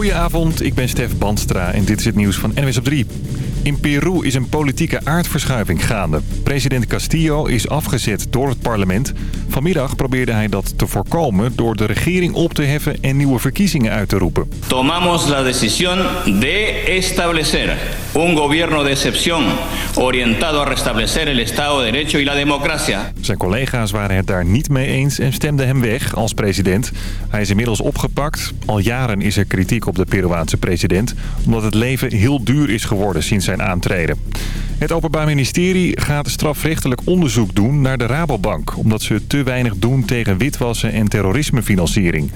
Goedenavond, ik ben Stef Bandstra en dit is het nieuws van NWS op 3. In Peru is een politieke aardverschuiving gaande. President Castillo is afgezet door het parlement. Vanmiddag probeerde hij dat te voorkomen door de regering op te heffen en nieuwe verkiezingen uit te roepen. Tomamos la decisión de establecer un gobierno de excepción orientado a restablecer el Estado de Derecho y la democracia. Zijn collega's waren het daar niet mee eens en stemden hem weg als president. Hij is inmiddels opgepakt. Al jaren is er kritiek op de Peruaanse president... omdat het leven heel duur is geworden sinds zijn aantreden. Het Openbaar Ministerie gaat strafrechtelijk onderzoek doen naar de Rabobank... omdat ze te weinig doen tegen witwassen en terrorismefinanciering.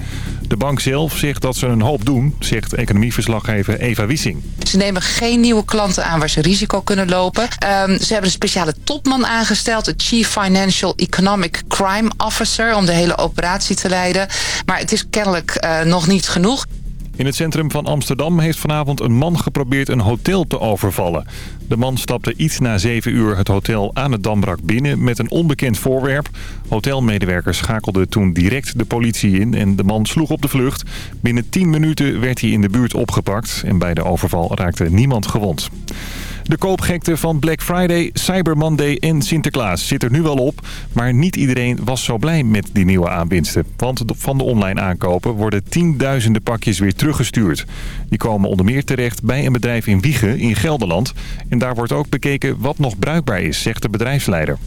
De bank zelf zegt dat ze een hoop doen, zegt economieverslaggever Eva Wissing. Ze nemen geen nieuwe klanten aan waar ze risico kunnen lopen. Um, ze hebben een speciale topman aangesteld, de Chief Financial Economic Crime Officer... om de hele operatie te leiden. Maar het is kennelijk uh, nog niet genoeg. In het centrum van Amsterdam heeft vanavond een man geprobeerd een hotel te overvallen. De man stapte iets na 7 uur het hotel aan het Dambrak binnen met een onbekend voorwerp. Hotelmedewerkers schakelden toen direct de politie in en de man sloeg op de vlucht. Binnen 10 minuten werd hij in de buurt opgepakt en bij de overval raakte niemand gewond. De koopgekte van Black Friday, Cyber Monday en Sinterklaas zit er nu wel op. Maar niet iedereen was zo blij met die nieuwe aanwinsten. Want van de online aankopen worden tienduizenden pakjes weer teruggestuurd. Die komen onder meer terecht bij een bedrijf in Wiegen in Gelderland. En daar wordt ook bekeken wat nog bruikbaar is, zegt de bedrijfsleider. 15%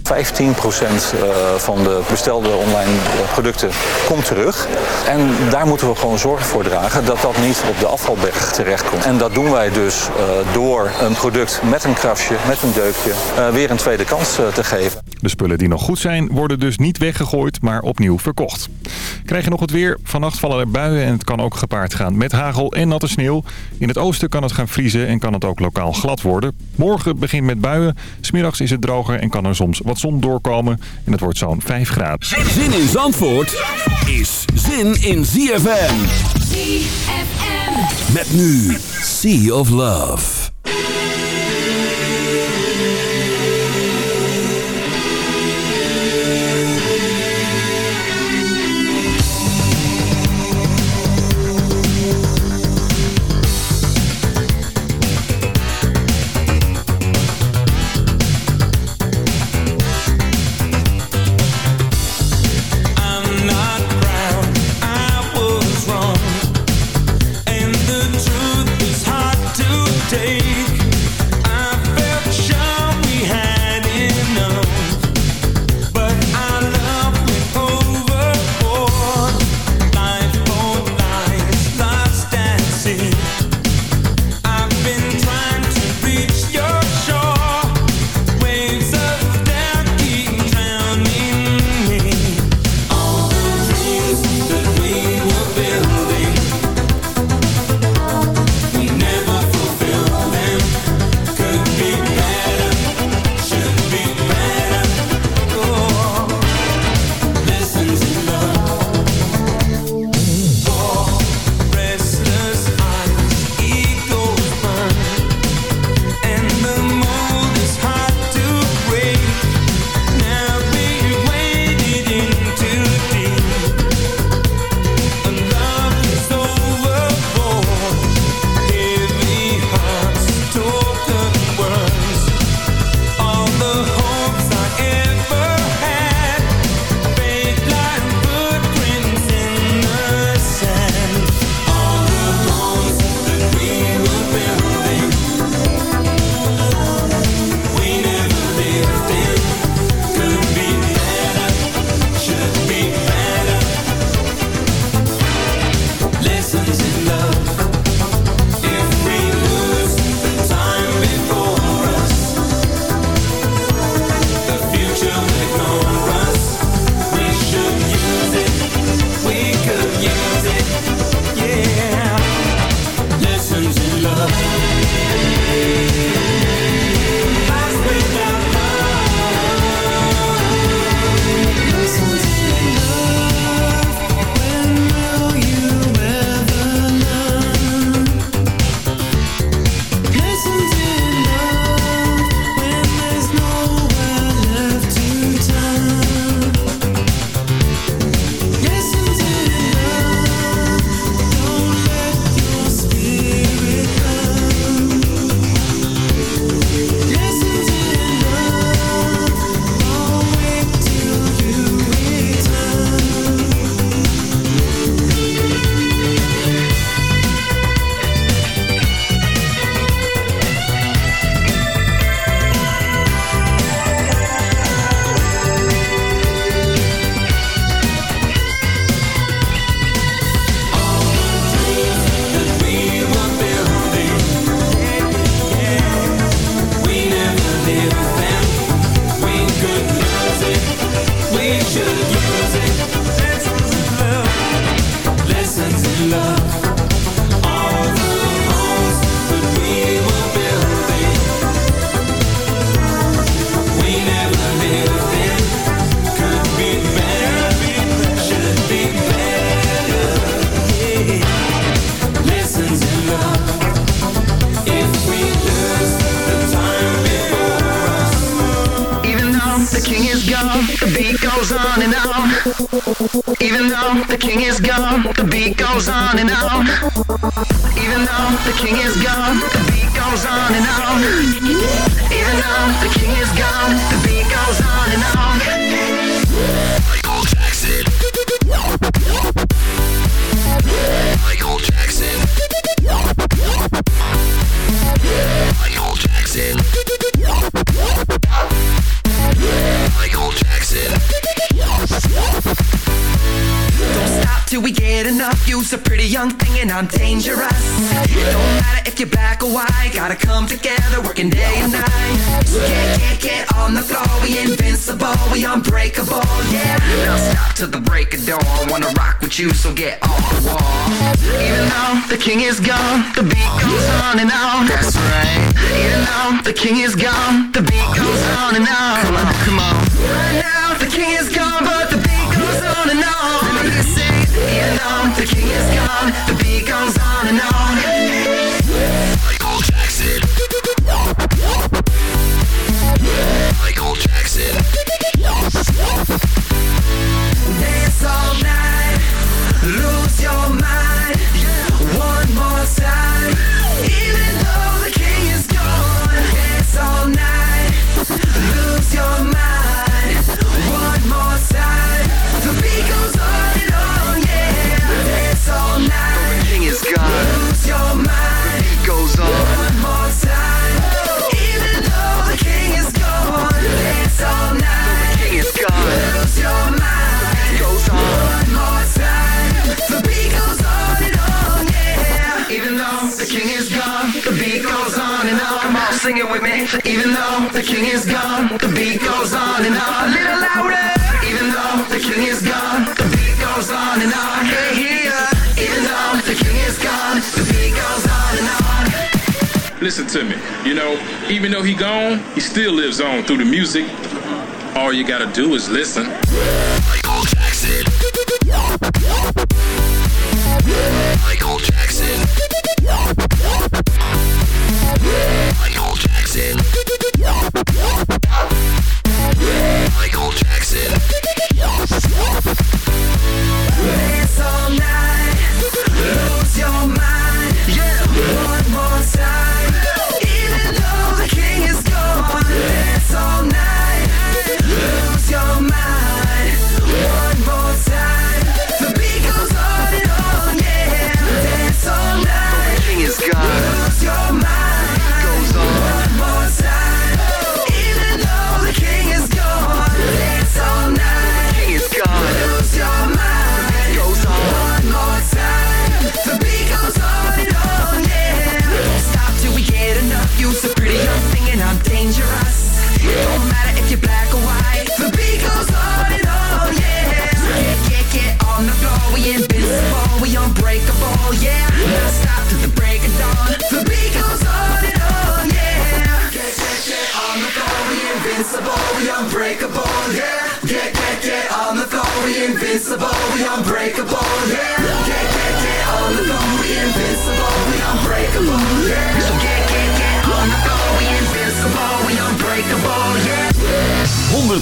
van de bestelde online producten komt terug. En daar moeten we gewoon zorg voor dragen dat dat niet op de afvalberg terechtkomt. En dat doen wij dus door een product met een krasje, met een deukje, uh, weer een tweede kans uh, te geven. De spullen die nog goed zijn worden dus niet weggegooid, maar opnieuw verkocht. Krijg je nog het weer? Vannacht vallen er buien en het kan ook gepaard gaan met hagel en natte sneeuw. In het oosten kan het gaan vriezen en kan het ook lokaal glad worden. Morgen begint met buien. Smiddags is het droger en kan er soms wat zon doorkomen. En het wordt zo'n 5 graden. Zin in Zandvoort is zin in ZFM. ZFM. Met nu Sea of Love. the king is gone, the beat goes on and on. Even though the king is gone, the beat goes on and on. Michael Jackson. Michael Jackson. Michael Jackson. Michael Jackson. Don't stop till we get enough. You're a pretty young thing and I'm dangerous ask you back why. Gotta come together, working day and night. So get, get, get on the floor. We invincible, we unbreakable, yeah. Now stop till the break of dawn. Wanna rock with you, so get off the wall. Even though the king is gone, the beat goes on and on. That's right. Even though the king is gone, the beat goes on and on. Come on, come on. Right now the king is gone, but the beat goes on and on. Let me hear you sing. Even though the king is gone, the beat goes Even though he gone, he still lives on through the music. All you gotta do is listen.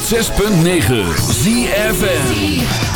106.9 ZFN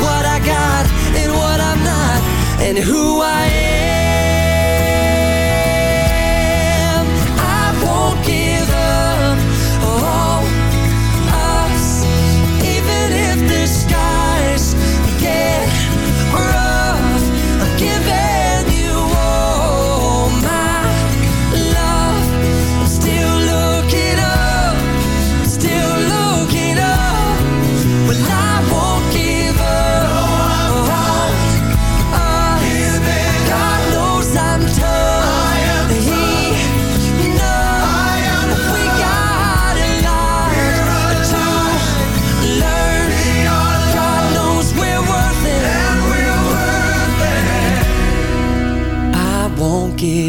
what I got and what I'm not, and who I am.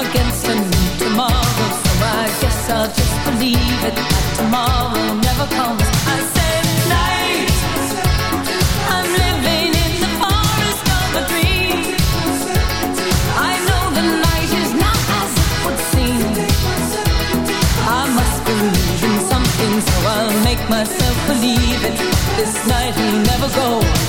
against a new tomorrow So I guess I'll just believe it That tomorrow never comes. I said "Tonight, I'm living in the forest of a dream. I know the night is not as it would seem. I must believe in something So I'll make myself believe it. This night will never go.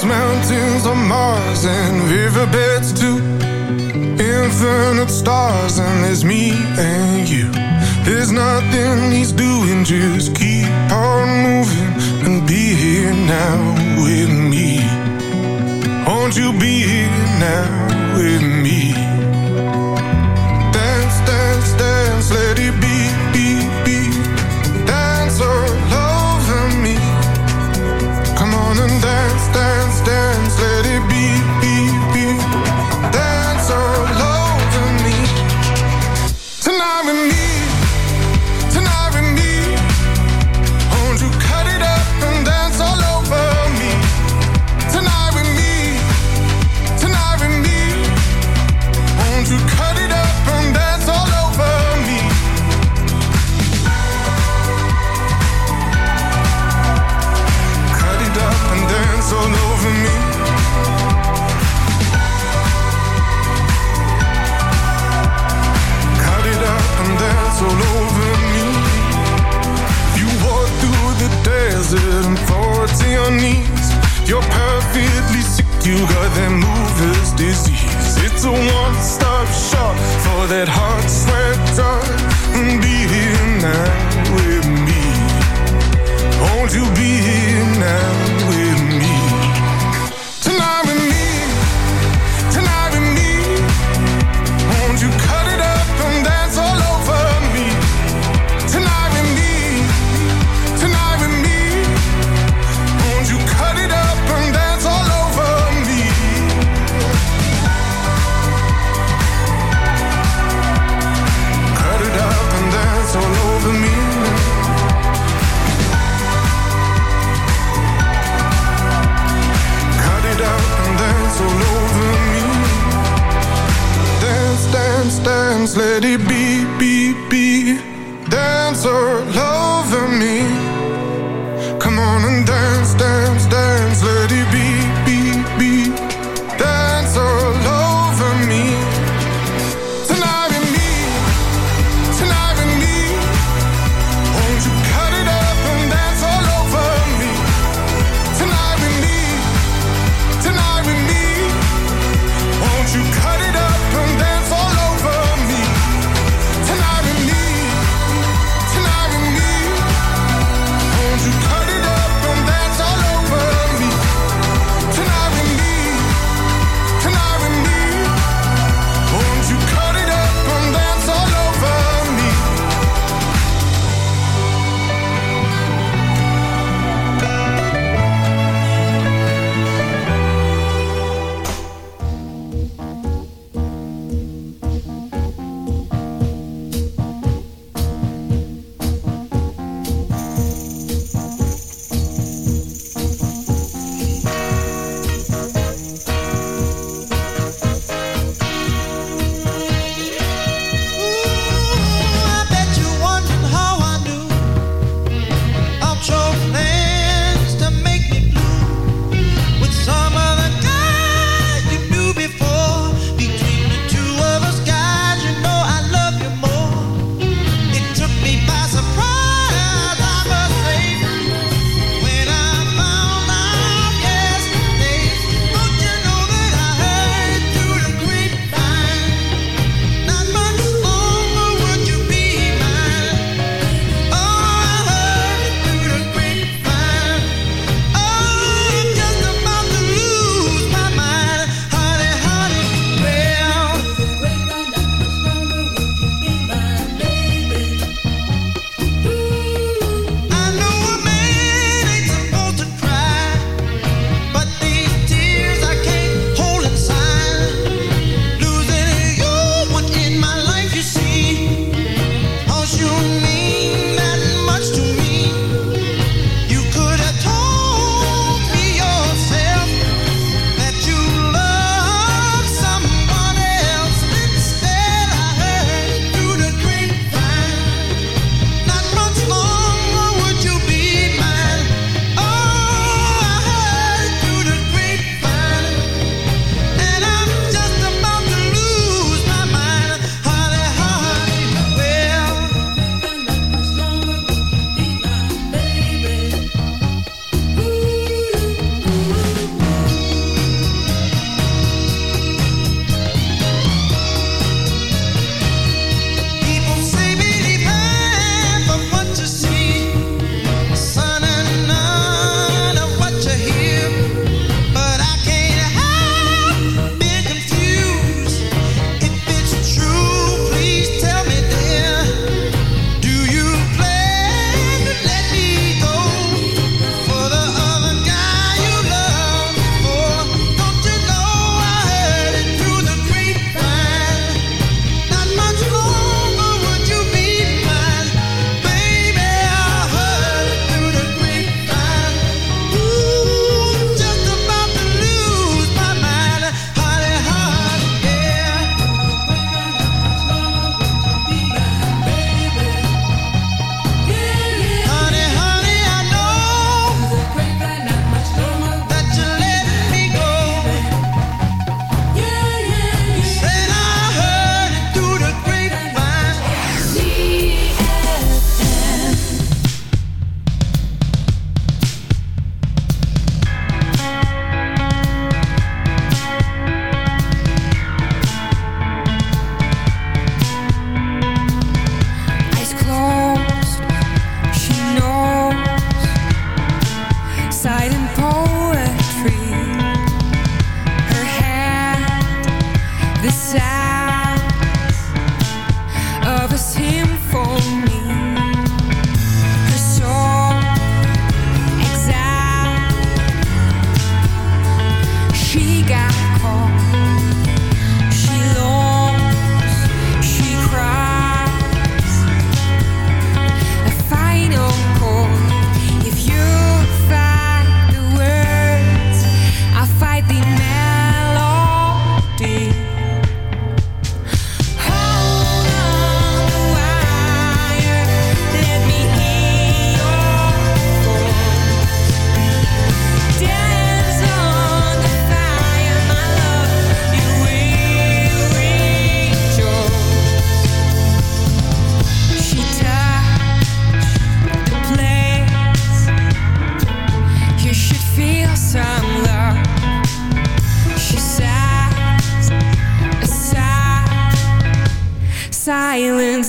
There's mountains on Mars and riverbeds too. Infinite stars and there's me and you. There's nothing he's doing, just keep on moving and be here now with me. Won't you be here now with me? Dance, dance, dance, let it be. Dance oh, all over me. Come on and dance, dance distance, let you got that mover's disease. It's a one-stop shop for that hot sweater. Be here now with me. Won't you be here now with me?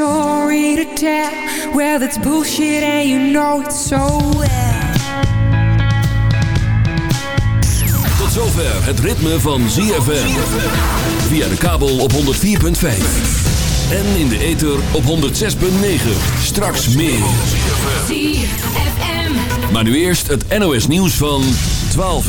story to tell. Well, that's bullshit, and you know it so well. Tot zover het ritme van ZFM. Via de kabel op 104.5. En in de ether op 106.9. Straks meer. ZFM. Maar nu eerst het NOS nieuws van 12 uur.